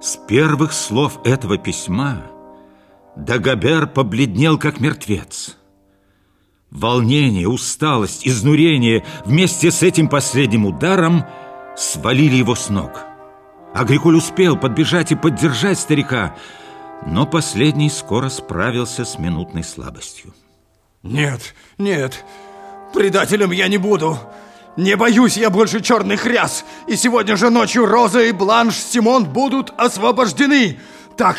С первых слов этого письма Дагобер побледнел, как мертвец. Волнение, усталость, изнурение вместе с этим последним ударом свалили его с ног. Агрикуль успел подбежать и поддержать старика, но последний скоро справился с минутной слабостью. Нет, нет, предателем я не буду. Не боюсь я больше черных ряс. И сегодня же ночью Роза и Бланш Симон будут освобождены. Так,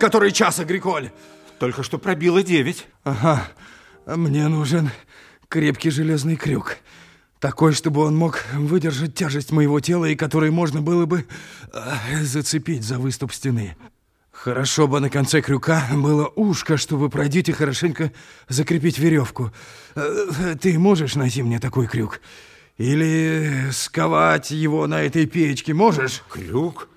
который час, Агриколь? Только что пробило девять. Ага, мне нужен крепкий железный крюк. Такой, чтобы он мог выдержать тяжесть моего тела и который можно было бы э, зацепить за выступ стены. Хорошо бы на конце крюка было ушко, чтобы пройдить и хорошенько закрепить веревку. Э, ты можешь найти мне такой крюк? Или сковать его на этой печке можешь? Крюк?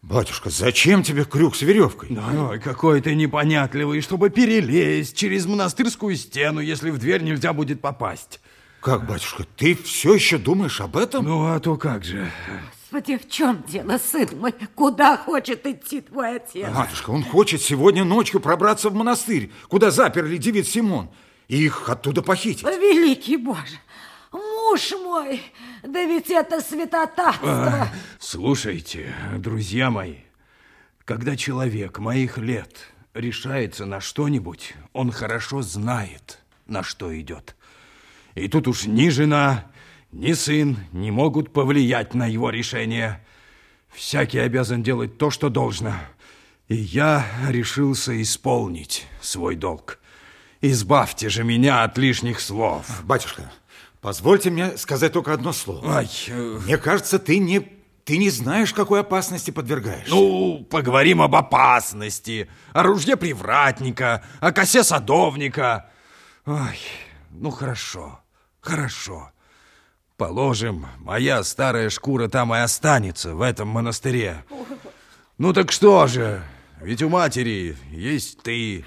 Батюшка, зачем тебе крюк с веревкой? Ой, какой ты непонятливый, чтобы перелезть через монастырскую стену, если в дверь нельзя будет попасть. Как, батюшка, ты все еще думаешь об этом? Ну, а то как же. Господи, в чем дело, сын мой? Куда хочет идти твой отец? Матушка, он хочет сегодня ночью пробраться в монастырь, куда заперли девиц Симон, и их оттуда похитить. Великий Боже! Муж мой, да ведь это святотатство. А, слушайте, друзья мои, когда человек моих лет решается на что-нибудь, он хорошо знает, на что идет. И тут уж ни жена, ни сын не могут повлиять на его решение. Всякий обязан делать то, что должно. И я решился исполнить свой долг. Избавьте же меня от лишних слов. Батюшка, Позвольте мне сказать только одно слово. Ай, э... Мне кажется, ты не, ты не знаешь, какой опасности подвергаешь. Ну, поговорим об опасности, о ружье привратника, о косе садовника. Ой, ну хорошо, хорошо. Положим, моя старая шкура там и останется, в этом монастыре. Ну так что же, ведь у матери есть ты.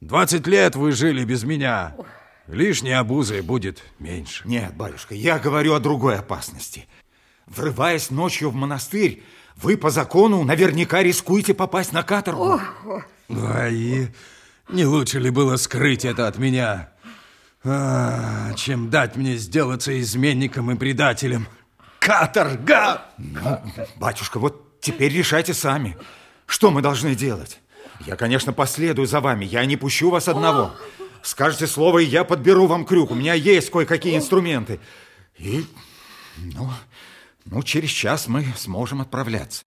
Двадцать лет вы жили без меня. Лишней обузы будет меньше. Нет, батюшка, я говорю о другой опасности. Врываясь ночью в монастырь, вы по закону наверняка рискуете попасть на каторгу. А и не лучше ли было скрыть это от меня, а, чем дать мне сделаться изменником и предателем? Каторга! Ну, батюшка, вот теперь решайте сами, что мы должны делать. Я, конечно, последую за вами, я не пущу вас одного. Скажете слово, и я подберу вам крюк. У меня есть кое-какие инструменты. И, ну, ну, через час мы сможем отправляться.